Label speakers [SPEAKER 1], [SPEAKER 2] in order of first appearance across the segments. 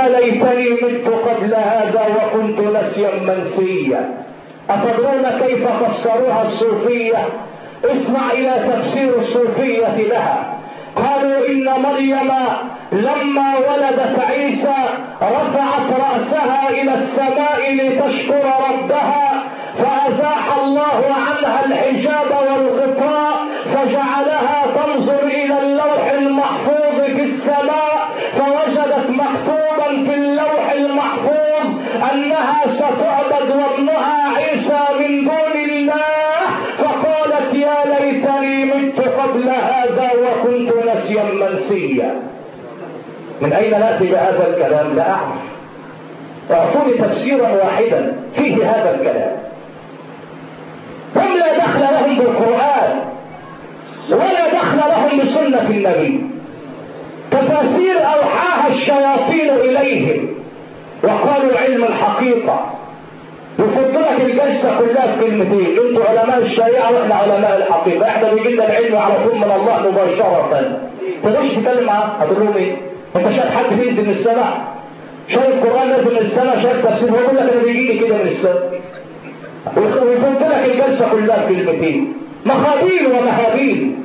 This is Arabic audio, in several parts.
[SPEAKER 1] يا ليتني مت قبل هذا وكنت نسيا منسيا. أتدرون كيف فسروها الصوفية؟ اسمع إلى تفسير الصوفية لها. قالوا إن مريم لما ولدت عيسى رفعت رأسها إلى السماء لتشكر ربها فأزاح الله عنها الحجاب والغطاء فجعلها تنظر إلى اللوح المحفوظ في السماء أنها ستعبد وابنها عيسى من دون الله. فقالت يا ليتني مت قبل هذا وكنت نسيا منسيا. من أين نأتي بهذا الكلام؟ لا أعرف. أعطوني تفسيرا واحدا. فيه هذا الكلام. هم لا دخل لهم بالقرآن ولا دخل لهم بسنة النبي. تفاسير أوحاها الشياطين إليهم. وقالوا علم الحقيقة. لك الجلسة كلها في كلمتين. أنتوا علماء الشريعة وإحنا علماء الحقيقة. إحنا بيجي لنا العلم على طول من الله مباشرة. تقدرش تتكلم معاه هتقول لهم إيه؟ انت شايف حد بينزل من السماء؟ شايف قرآن نازل من السماء؟ شايف تفسير؟ ويقول لك أنا بيجي لي كده من السماء. ويفض لك الجلسة كلها في كلمتين. مخابيل ومهابيل.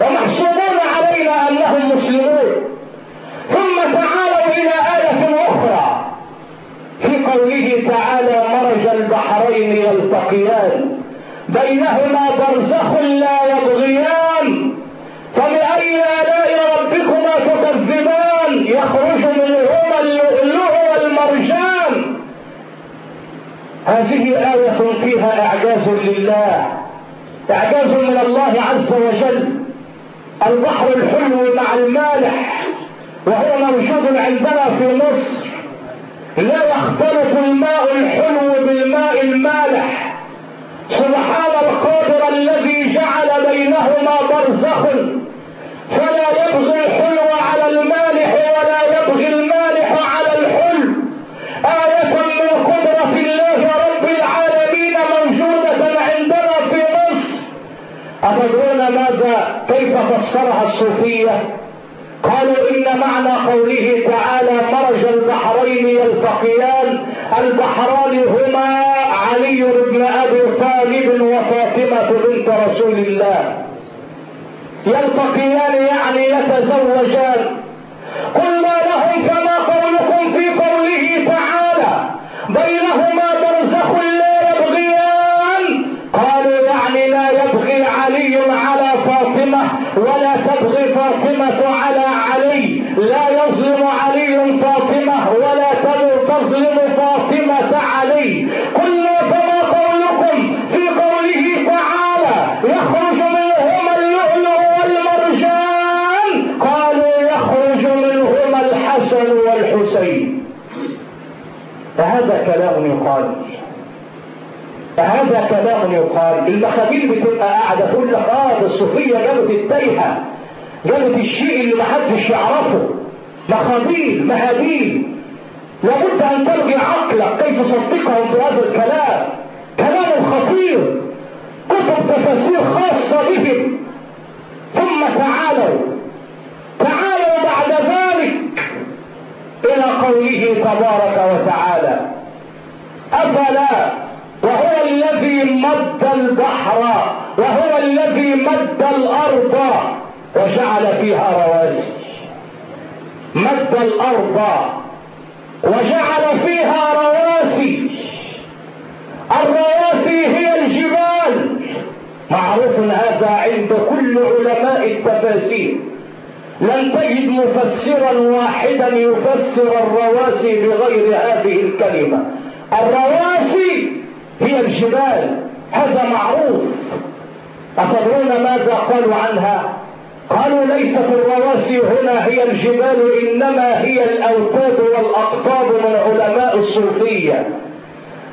[SPEAKER 1] ومحسوبون علينا أنهم مسلمون. ثم تعالوا إلى آية أخرى. في قوله تعالى مرج البحرين يلتقيان بينهما برزخ لا يبغيان. فبأي آلاء ربكما تكذبان؟ يخرج منهما اللؤلؤ والمرجان. هذه آية فيها إعجاز لله إعجاز من الله عز وجل. البحر الحلو مع المالح وهو موجود عندنا في مصر. لا يختلط الماء الحلو بالماء المالح. سبحان القادر الذي جعل بينهما برزخ. فلا يبغي الحلو على المالح ولا يبغي المالح على الحلو. آية من قدرة الله رب العالمين موجودة عندنا في مصر. أتدرون ماذا؟ كيف فسرها الصوفية؟ قالوا إن معنى قوله تعالى مرج البحرين يلتقيان البحران هما علي بن أبي طالب وفاطمة بنت رسول الله. يلتقيان يعني يتزوجان. قلنا لهم فما قولكم في قوله تعالى. بينهما كلام يقال هذا كلام يقال المخابيل بتبقى قاعدة تقول لك آه الصوفية جابت التايهة جابت الشيء اللي محدش يعرفه. مخابيل مهابيل. لابد أن تلغي عقلك كيف تصدقهم بهذا الكلام. كلام خطير. كتب تفاسير خاصة بهم. ثم تعالوا. تعالوا بعد ذلك إلى قوله تبارك وتعالى. افلا وهو الذي مد البحر وهو الذي مد الأرض وجعل فيها رواسي. مد الأرض وجعل فيها رواسي. الرواسي هي الجبال. معروف هذا عند كل علماء التفاسير. لن تجد مفسرا واحدا يفسر الرواسي بغير هذه الكلمة. الرواسي هي الجبال هذا معروف. أتدرون ماذا قالوا عنها؟ قالوا ليست الرواسي هنا هي الجبال إنما هي الأوتاد والأقطاب من علماء الصوفية.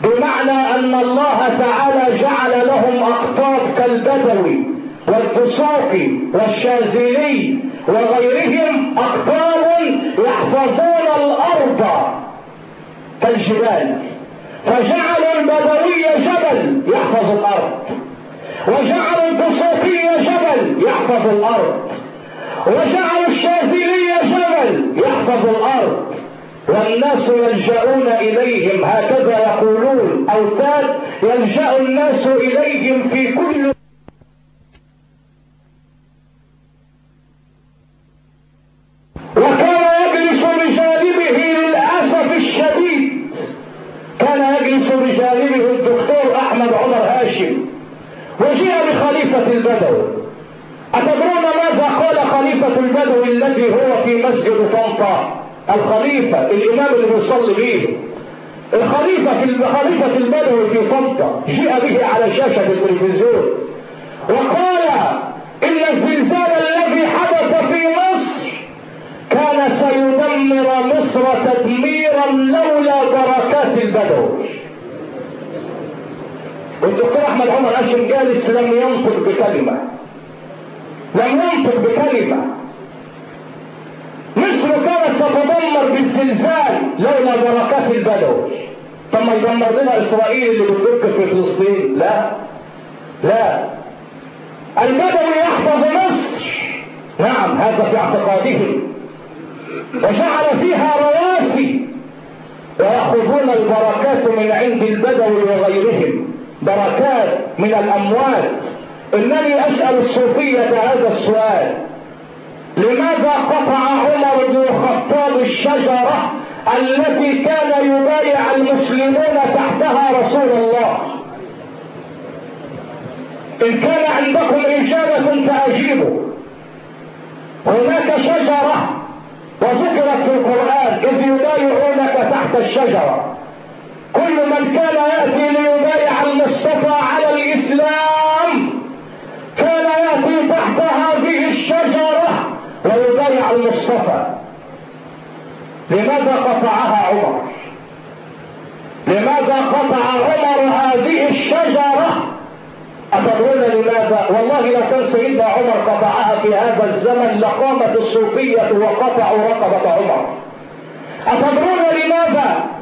[SPEAKER 1] بمعنى أن الله تعالى جعل لهم أقطاب كالبدوي والدسوقي والشاذلي وغيرهم أقطاب يحفظون الأرض كالجبال. فجعلوا البدوي جبل يحفظ الأرض. وجعلوا الدسوقي جبل يحفظ الأرض. وجعلوا الشاذلي جبل يحفظ الأرض. والناس يلجؤون إليهم هكذا يقولون. أوتاد يلجأ الناس إليهم في كل وجيء بخليفة البدو. أتدرون ماذا قال خليفة البدو الذي هو في مسجد طنطا؟ الخليفة الإمام اللي بيصلي به الخليفة في خليفة البدو في طنطا. جيء به على شاشة التلفزيون. وقال إن الزلزال الذي حدث في مصر كان سيدمر مصر تدميرا لولا بركات البدو. والدكتور أحمد عمر هاشم جالس لم ينطق بكلمة. لم ينطق بكلمة. مصر كانت ستدمر بالزلزال لولا بركات البدو طب ما يدمر لنا إسرائيل اللي بتدق في فلسطين؟ لا. لا. البدوي يحفظ مصر. نعم هذا في اعتقادهم وجعل فيها رواسي. ويأخذون البركات من عند البدو وغيرهم. بركات من الأموال إنني أسأل الصوفية هذا السؤال. لماذا قطع عمر بن الخطاب الشجرة التي كان يبايع المسلمون تحتها رسول الله؟ إن كان عندكم إجابة فأجيبوا هناك شجرة وذكرت في القرآن إذ يبايعونك تحت الشجرة. كل من كان يأتي ليبايع المصطفى على الإسلام كان يأتي تحت هذه الشجرة ويبايع المصطفى. لماذا قطعها عمر؟ لماذا قطع عمر هذه الشجرة؟ أتدرون لماذا؟ والله لو كان سيدنا عمر قطعها في هذا الزمن لقامت الصوفية وقطعوا رقبة عمر. أتدرون لماذا؟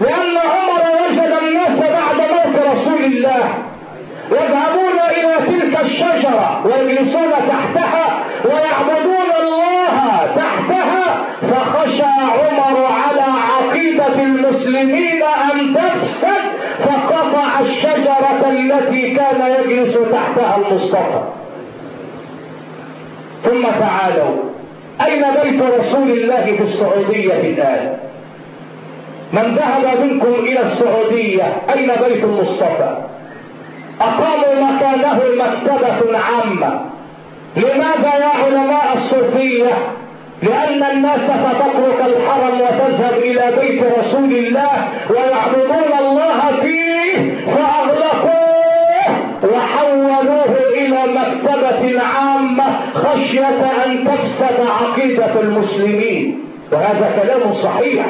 [SPEAKER 1] لأن عمر وجد الناس بعد موت رسول الله. يذهبون إلى تلك الشجرة ويجلسون تحتها ويعبدون الله تحتها فخشى عمر على عقيدة المسلمين أن تفسد فقطع الشجرة التي كان يجلس تحتها المصطفى. ثم تعالوا. أين بيت رسول الله في السعودية الآن؟ من ذهب منكم إلى السعودية أين بيت المصطفى؟ أقاموا مكانه مكتبة عامة. لماذا يا علماء الصوفية؟ لأن الناس ستترك الحرم وتذهب إلى بيت رسول الله ويعبدون الله فيه فأغلقوه وحولوه إلى مكتبة عامة خشية أن تفسد عقيدة المسلمين. وهذا كلام صحيح.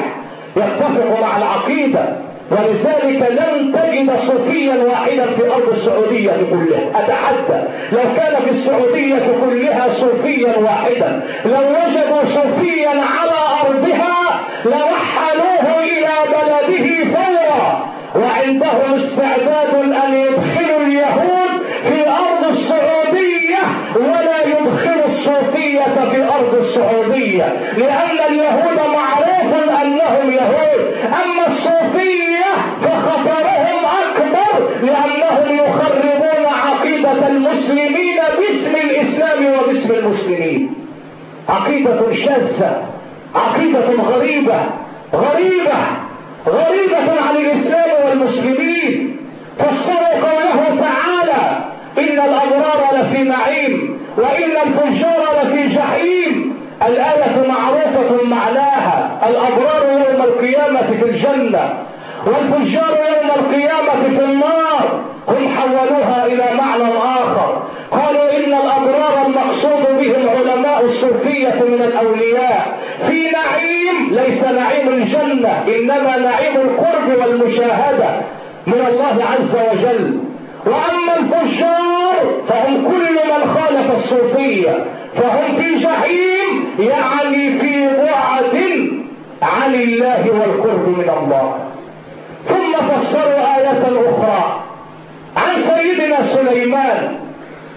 [SPEAKER 1] يتفق مع العقيدة ولذلك لن تجد صوفيا واحدا في أرض السعودية كلها. أتحدى لو كان في السعودية كلها صوفيا واحدا لو وجدوا صوفيا على أرضها لرحلوه إلى بلده فورا. وعندهم استعداد أن يدخلوا اليهود في أرض السعودية ولا يدخلوا الصوفية في أرض السعودية لأن اليهود معروف أنهم يهود. أما الصوفية فخطرهم أكبر لأنهم يخربون عقيدة المسلمين باسم الإسلام وباسم المسلمين. عقيدة شاذة عقيدة غريبة غريبة غريبة عن الإسلام والمسلمين. فسروا قوله تعالى. إن الأبرار لفي نعيم وإن الفجار لفي جحيم. الآية معروفة معناها الأبرار يوم القيامة في الجنة والفجار يوم القيامة في النار. هم حولوها إلى معنى آخر. قالوا إن الأبرار المقصود بهم علماء الصوفية من الأولياء. في نعيم ليس نعيم الجنة إنما نعيم القرب والمشاهدة من الله عز وجل. وأما الفجار فهم كل من خالف الصوفية فهم في جحيم يعني في بعد عن الله والقرب من الله. ثم فسروا آية أخرى. عن سيدنا سليمان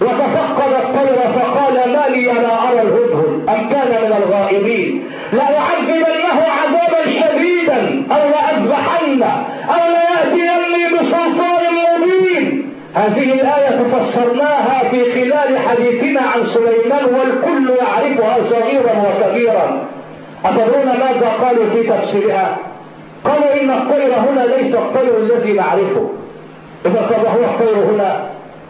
[SPEAKER 1] وتفقد الطير فقال ما لي لا أرى الهدهد أم كان من الغائبين؟ لأعذبنه عذابا شديدا أو لأذبحن أو ليأتيني بسلطان مبين. هذه الآية فسرناها في خلال حديثنا عن سليمان والكل يعرفها صغيرا وكبيرا. أتدرون ماذا قالوا في تفسيرها؟ قالوا إن الطير هنا ليس الطير الذي نعرفه. إذا طب هو الطير هنا.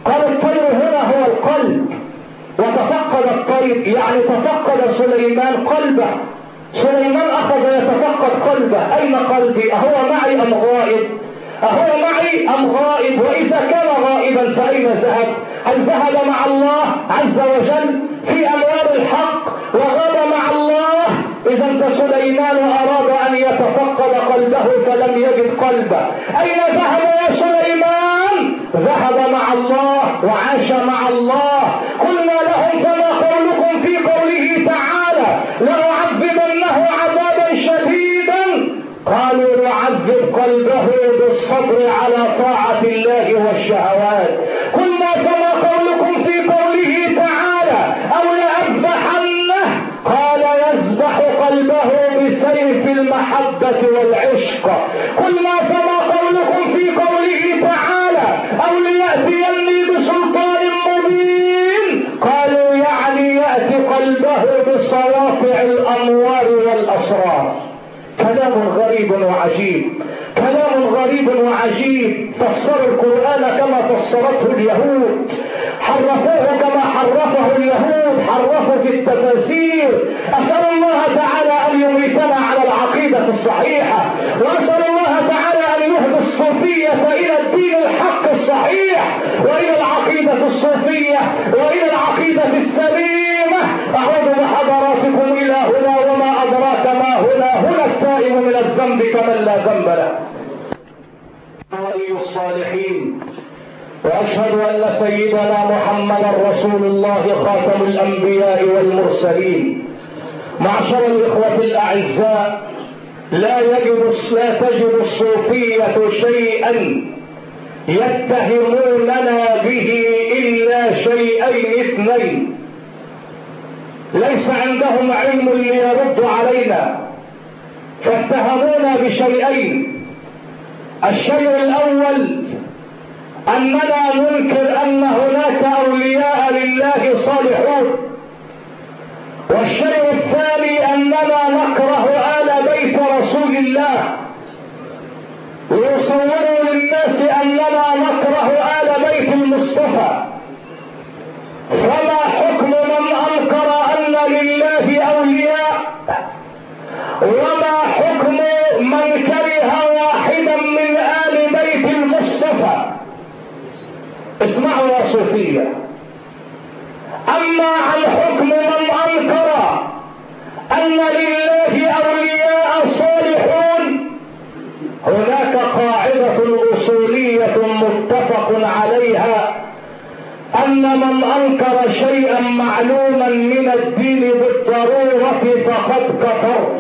[SPEAKER 1] قال الطير هنا هو القلب. وتفقد الطير يعني تفقد سليمان قلبه. سليمان أخذ يتفقد قلبه. أين قلبي؟ أهو معي أم غائب؟ أهو معي أم غائب؟ وإذا كان غائبا فأين ذهب؟ هل ذهب مع الله عز وجل في أنوار الحق وغاب مع الله إذا فسليمان أراد أن يتفقد قلبه فلم يجد قلبه أين ذهب يا سليمان؟ ذهب مع الله وعاش مع الله. قلنا لهم فما قولكم في قوله تعالى لأعذبنه عذابا شديدا قالوا نعذب قلبه بالصبر على طاعة الله والشهوات المحبة والعشق. قلنا فما قولكم في قوله تعالى أو ليأتيني بسلطان مبين؟ قالوا يعني يأتي قلبه بصوافع الأنوار والأسرار. كلام غريب وعجيب. كلام غريب وعجيب. فسروا القرآن كما فسرته اليهود. حرفوه كما حرفه اليهود حرفوا في التفاسير أسأل الله تعالى أن يميتنا على العقيدة الصحيحة وأسأل الله تعالى أن يهدي الصوفية إلى الدين الحق الصحيح وإلى العقيدة الصوفية وإلى العقيدة السليمة. أعوذ بحضراتكم إلى هنا وما أدراك ما هنا. هنا التائب من الذنب كمن لا ذنب له. الصالحين وأشهد أن سيدنا محمدا رسول الله خاتم الأنبياء والمرسلين. معشر الإخوة الأعزاء لا يجد لا تجد الصوفية شيئا يتهموننا به إلا شيئين اثنين. ليس عندهم علم ليرد علينا. فاتهمونا بشيئين. الشيء الأول أننا ننكر أن هناك أولياء لله صالحون. والشيء الثاني أننا نكره آل بيت رسول الله. ويصوروا للناس أننا نكره آل بيت المصطفى. فما حكم من أنكر أن لله أولياء؟ وما حكم من كره اسمعوا يا صوفية أما عن حكم من أنكر أن لله أولياء صالحون هناك قاعدة أصولية متفق عليها أن من أنكر شيئا معلوما من الدين بالضرورة فقد كفر.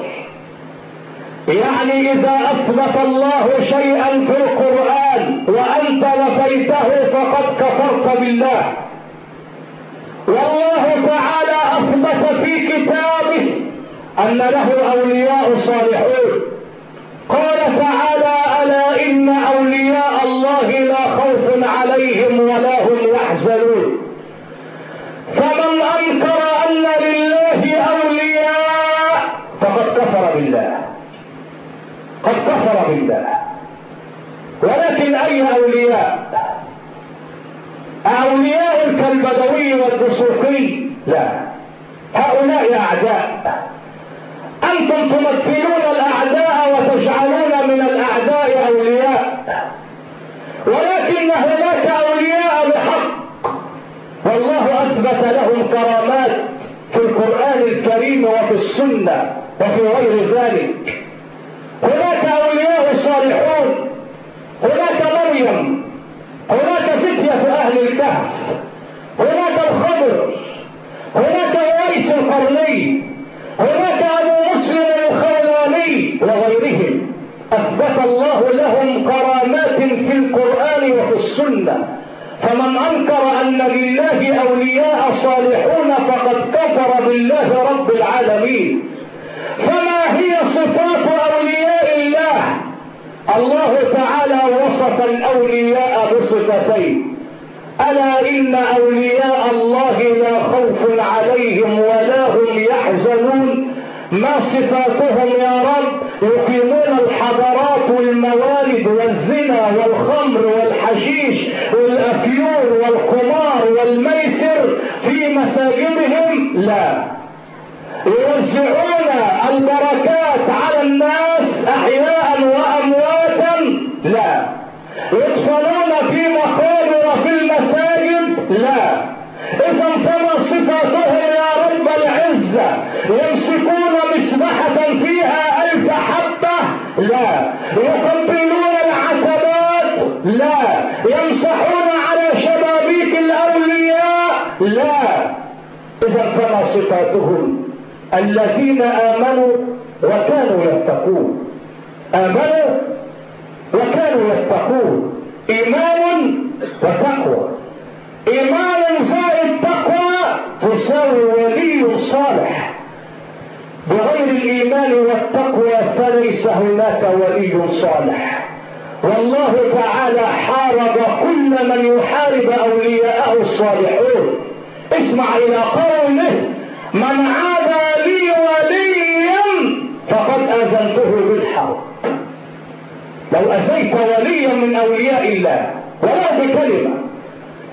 [SPEAKER 1] يعني إذا أثبت الله شيئا في القرآن وأنت نفيته فقد كفرت بالله. والله تعالى أثبت في كتابه أن له أولياء صالحون. قال تعالى ألا إن أولياء الله لا خوف عليهم ولا هم يحزنون فمن انكر ان لله اولياء فقد كفر بالله قد كفر بالله. ولكن أي أولياء؟ أولياء كالبدوي والدسوقي لا. هؤلاء أعداء. أنتم تمثلون الأعداء وتجعلون من الأعداء أولياء. ولكن هناك أولياء بحق. والله أثبت لهم كرامات في القرآن الكريم وفي السنة وفي غير ذلك. هناك اولياء صالحون هناك مريم هناك فتية أهل الكهف. هناك الخضر. هناك اويس القرني. هناك أبو مسلم الخولاني وغيرهم. أثبت الله لهم كرامات في القرآن وفي السنة. فمن أنكر أن لله أولياء صالحون فقد كفر بالله رب العالمين. فما هي صفات أولياء الله؟ الله تعالى وصف الأولياء بصفتين. ألا إن أولياء الله لا خوف عليهم ولا هم يحزنون. ما صفاتهم يا رب؟ يقيمون الحضارات والموالد والزنا والخمر والحشيش والافيون والقمار والميسر في مساجدهم؟ لا. يوزعون البركات على الناس أحياء وأمواتا. لا. يدفنون في مقابر في المساجد. لا. إذا فما صفاتهم يا رب العزة؟ يمسكون مسبحه فيها ألف حبة. لا. يقبلون العتبات. لا. يمسحون على شبابيك الأولياء. لا. إذا فما صفاتهم الذين آمنوا وكانوا يتقون. آمنوا وكانوا يتقون. إيمان وتقوى. إيمان زائد تقوى تساوي ولي صالح. بغير الإيمان والتقوى فليس هناك ولي صالح. والله تعالى حارب كل من يحارب أولياءه الصالحون. اسمع إلى قوله من عادى لي وليا فقد اذنته بالحرب. لو اتيت وليا من أولياء الله ولو بكلمة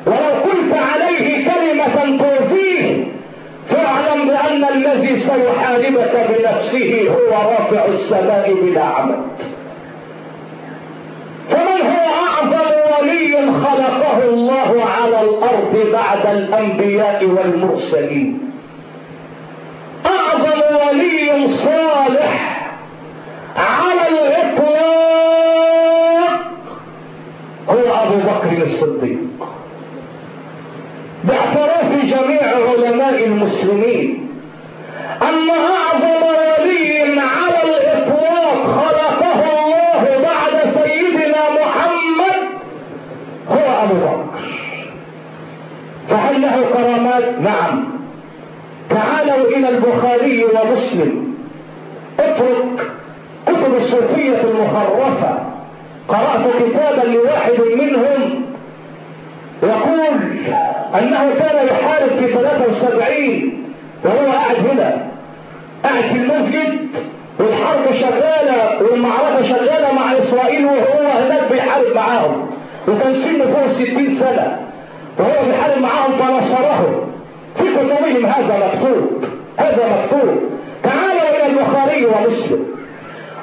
[SPEAKER 1] ولو قلت عليه كلمة توفيه فاعلم بأن الذي سيحاربك بنفسه هو رافع السماء بلا عمد. فمن هو أعظم ولي خلقه الله على الأرض بعد الأنبياء والمرسلين؟ ولي صالح على الاطلاق هو أبو بكر الصديق. باعتراف جميع علماء المسلمين أن أعظم ولي على الإطلاق خلقه الله بعد سيدنا محمد هو أبو بكر. فهل له كرامات؟ نعم. تعالوا إلى البخاري ومسلم. اترك كتب الصوفية المخرفة. قرأت كتابا لواحد منهم يقول أنه كان يحارب في 73 وهو قاعد هنا. قاعد في المسجد والحرب شغالة والمعركة شغالة مع إسرائيل وهو هناك بيحارب معاهم. وكان سنه فوق الستين سنة. وهو بيحارب معاهم فنصرهم كتبهم هذا مكتوب هذا مكتوب تعالوا إلى البخاري ومسلم.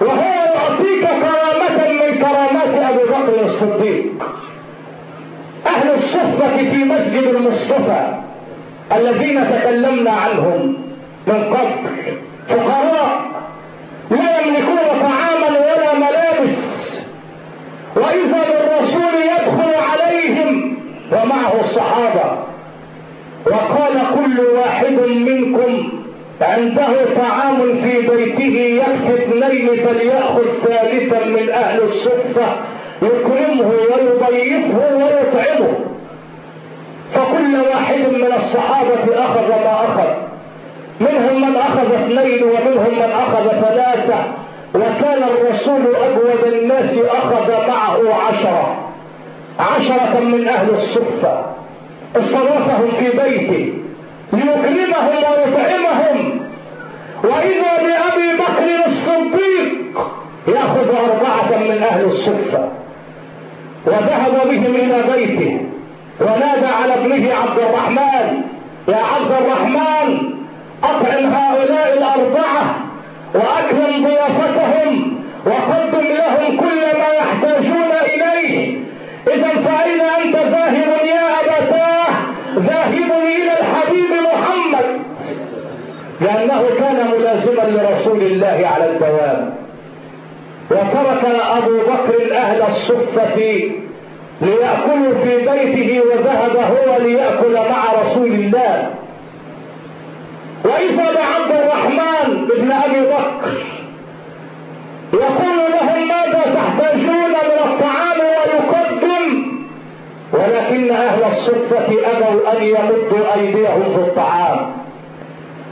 [SPEAKER 1] وهو يعطيك كرامة من كرامات ابي بكر الصديق. أهل الصفة في مسجد المصطفى الذين تكلمنا عنهم من قبل. فقراء لا يملكون طعاما ولا ملابس. وإذا بالرسول يدخل عليهم ومعه الصحابه وقال كل واحد منكم عنده طعام في بيته يكفي اثنين فليأخذ ثالثا من أهل الصفة يكرمه ويضيفه ويطعمه. فكل واحد من الصحابة أخذ ما أخذ. منهم من أخذ اثنين ومنهم من أخذ ثلاثة. وكان الرسول أجود الناس أخذ معه عشرة. عشرة من أهل الصفة استضافهم في بيته ليكرمهم ويطعمهم. وإذا بابي بكر الصديق يأخذ أربعة من أهل الصفة وذهب بهم إلى بيته ونادى على ابنه عبد الرحمن يا عبد الرحمن أطعم هؤلاء الأربعة وأكرم ضيافتهم وقدم لهم كل ما يحتاجون إليه. إذا ذاهب إلى الحبيب محمد. لأنه كان ملازما لرسول الله على الدوام. وترك أبو بكر أهل الصفة ليأكلوا في بيته وذهب هو ليأكل مع رسول الله. وإذا بعبد الرحمن ابن أبي بكر يقول لهم ماذا تحتاجون من الطعام ويقدم ولكن أهل الصفة أبوا أن يمدوا أيديهم في الطعام.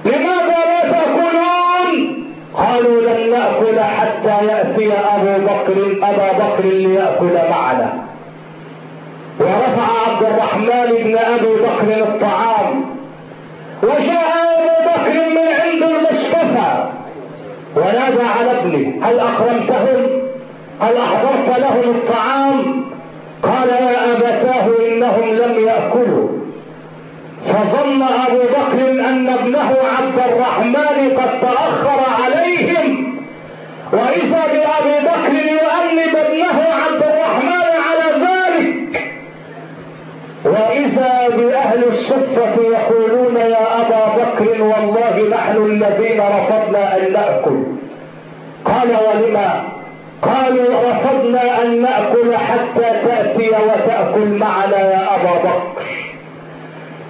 [SPEAKER 1] لماذا لا تأكلون؟ قال قالوا لن نأكل حتى يأتي أبو بكر أبا بكر ليأكل معنا. ورفع عبد الرحمن بن أبي بكر الطعام. وجاء أبو بكر من عند المصطفى. ونادى على ابنه هل أكرمتهم؟ هل أحضرت لهم الطعام؟ قال يا أبتاه إنهم لم يأكلوا. فظن أبو بكر أن ابنه عبد الرحمن قد تأخر عليهم. وإذا بأبي بكر يؤنب ابنه عبد الرحمن على ذلك. وإذا بأهل الصفة يقولون يا أبا بكر والله نحن الذين رفضنا أن نأكل. قال ولما؟ قالوا رفضنا أن نأكل حتى تأتي وتأكل معنا يا أبا بكر.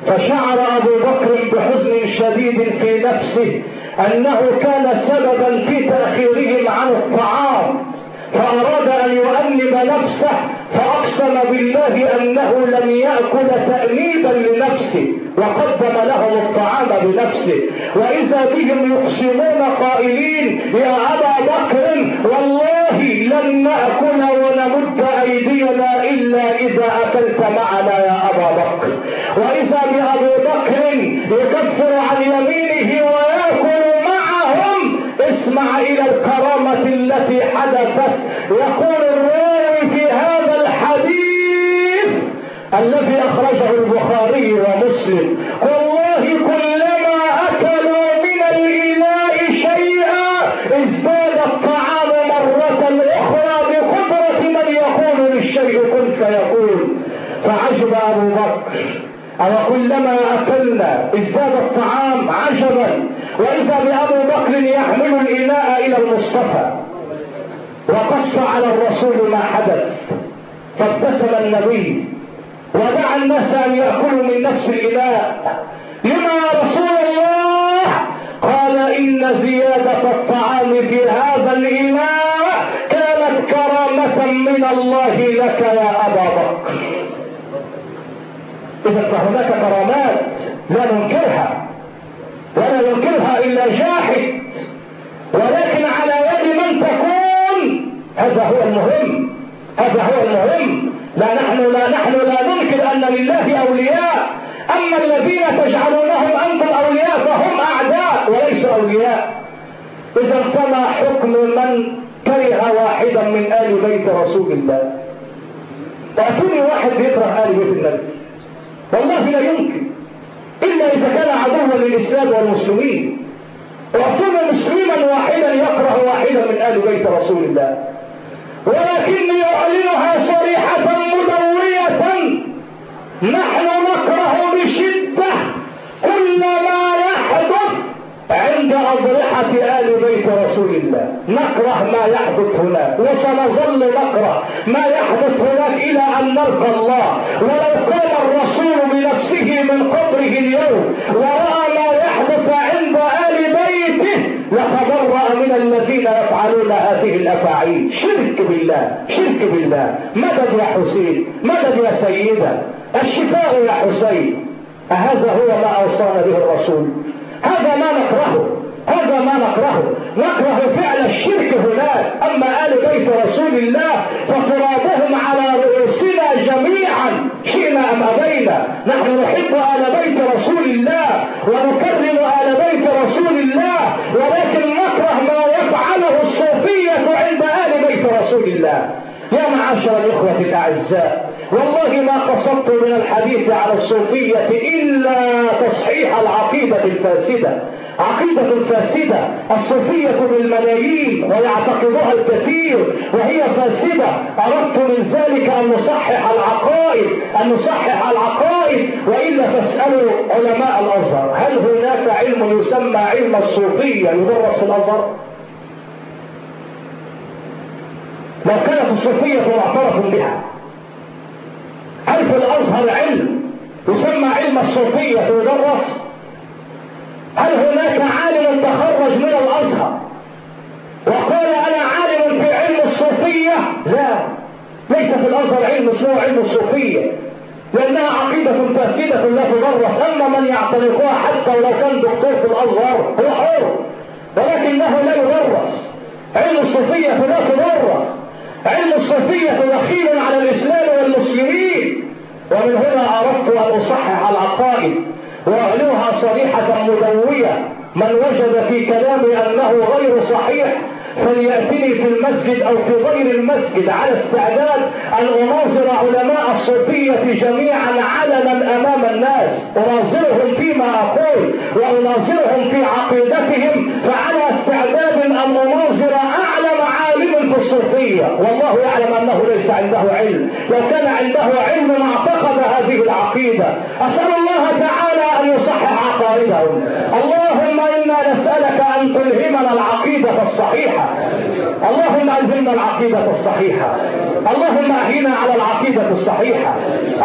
[SPEAKER 1] فشعر أبو بكر بحزن شديد في نفسه أنه كان سببا في تأخيرهم عن الطعام فأراد أن يؤنب نفسه فأقسم بالله أنه لم يأكل تأنيبا لنفسه وقدم لهم الطعام بنفسه. وإذا بهم يقسمون قائلين يا أبا بكر والله لن نأكل ونمد يكفر عن يمينه ويأكل معهم. اسمع إلى الكرامة التي حدثت. يقول الراوي في هذا الحديث الذي أخرجه البخاري ومسلم والله كلما أكلوا من الإناء شيئا ازداد الطعام مرة أخرى بقدرة من يقول للشيء كن فيكون فعجب أبو بكر أو كلما أكلنا ازداد الطعام عجبا وإذا بأبو بكر يحمل الإناء إلى المصطفى. وقص على الرسول ما حدث فابتسم النبي. ودعا الناس أن يأكلوا من نفس الإناء. لما يا رسول الله؟ قال إن زيادة الطعام في هذا الإناء كانت كرامة من الله لك يا أبا بكر. إذا فهناك كرامات لا ننكرها ولا ينكرها إلا جاحد ولكن على يد من تكون؟ هذا هو المهم هذا هو المهم. لا نحن لا نحن لا ننكر أن لله أولياء. أما الذين تجعلونهم أنتم أولياء فهم أعداء وليسوا أولياء. إذا فما حكم من كره واحدا من آل بيت رسول الله؟ تأتوني واحد بيكره آل بيت النبي. والله لا يمكن. إلا إذا كان عدوا للإسلام والمسلمين. رسول مسلما واحدا يكره واحدا من آل بيت رسول الله. ولكني أعلنها صريحة مدوية. نحن نكره بشدة كل ما يحدث عند أضرحة آل نكره ما يحدث هناك. وسنظل نكره ما يحدث هناك إلى أن نلقى الله. ولو كان الرسول بنفسه من قبره اليوم ورأى ما يحدث عند آل بيته لتبرأ من الذين يفعلون هذه الأفاعيل. شرك بالله شرك بالله. مدد يا حسين مدد يا سيدة. الشفاء يا حسين. أهذا هو ما أوصانا به الرسول. هذا ما نكرهه. هذا ما نكرهه. نكره فعل الشرك هناك. أما آل بيت رسول الله فترابهم على رؤوسنا جميعا. شئنا أم أبينا؟ نحن نحب آل بيت رسول الله ونكرم آل بيت رسول الله ولكن نكره ما يفعله الصوفية عند آل بيت رسول الله. يا معاشر الإخوة الأعزاء والله ما قصدت من الحديث على الصوفية إلا تصحيح العقيدة الفاسدة. عقيدة فاسدة الصوفية بالملايين ويعتقدها الكثير وهي فاسدة أردت من ذلك أن نصحح العقائد أن نصحح العقائد وإلا فاسألوا علماء الأزهر هل هناك علم يسمى علم الصوفية يدرس في الأزهر؟ لو كانت الصوفية معترف بها هل في الأزهر علم يسمى علم الصوفية يدرس هل هناك عالم تخرج من الأزهر وقال أنا عالم في علم الصوفية؟ لا ليس في الأزهر علم اسمه علم الصوفية لأنها عقيدة فاسدة لا تدرس أما من يعتنقها حتى ولو كان دكتور في الأزهر هو حر ولكنه لا يدرس. الصوفية لا تدرس علم الصوفية دخيل على الإسلام والمسلمين ومن هنا أردت أن أصحح العقائد وأعلوها صريحة مدوية من وجد في كلامي أنه غير صحيح فليأتني في المسجد أو في غير المسجد. على استعداد أن أناظر علماء الصوفية جميعا علنا أمام الناس. أناظرهم فيما أقول وأناظرهم في عقيدتهم. فعلى استعداد أن أناظر أعلم عالم في الصوفية. والله يعلم أنه ليس عنده علم. لو كان عنده علم ما اعتقد هذه العقيدة. أسأل الله تعالى أن يصحح عقائدهم اللهم إنا نسألك أن تلهمنا العقيدة الصحيحة. اللهم ألهمنا العقيدة الصحيحة. اللهم أحينا على العقيدة الصحيحة.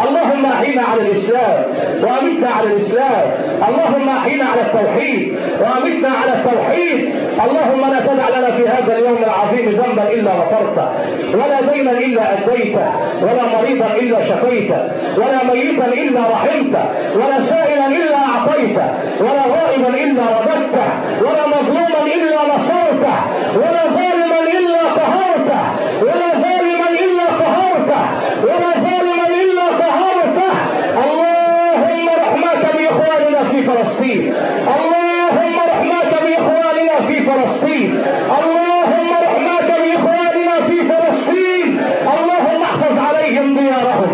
[SPEAKER 1] اللهم أحينا على الإسلام. وأمتنا على الإسلام. اللهم أحينا على التوحيد. وأمتنا على التوحيد. اللهم لا تدع لنا في هذا اليوم العظيم ذنبا إلا غفرته. ولا دينا إلا أديته. ولا مريضا إلا شفيته. ولا ميتا إلا رحمته. ولا سائلا إلا أعطيته. ولا غائبا إلا رددته ولا مظلوما إلا نصرته ولا ظالما إلا قهرته ولا ظالما إلا قهرته ولا ظالما إلا قهرته اللهم رحمك بإخواننا في فلسطين. اللهم رحمك بإخواننا في فلسطين. اللهم رحمك بإخواننا في فلسطين. اللهم احفظ عليهم ديارهم.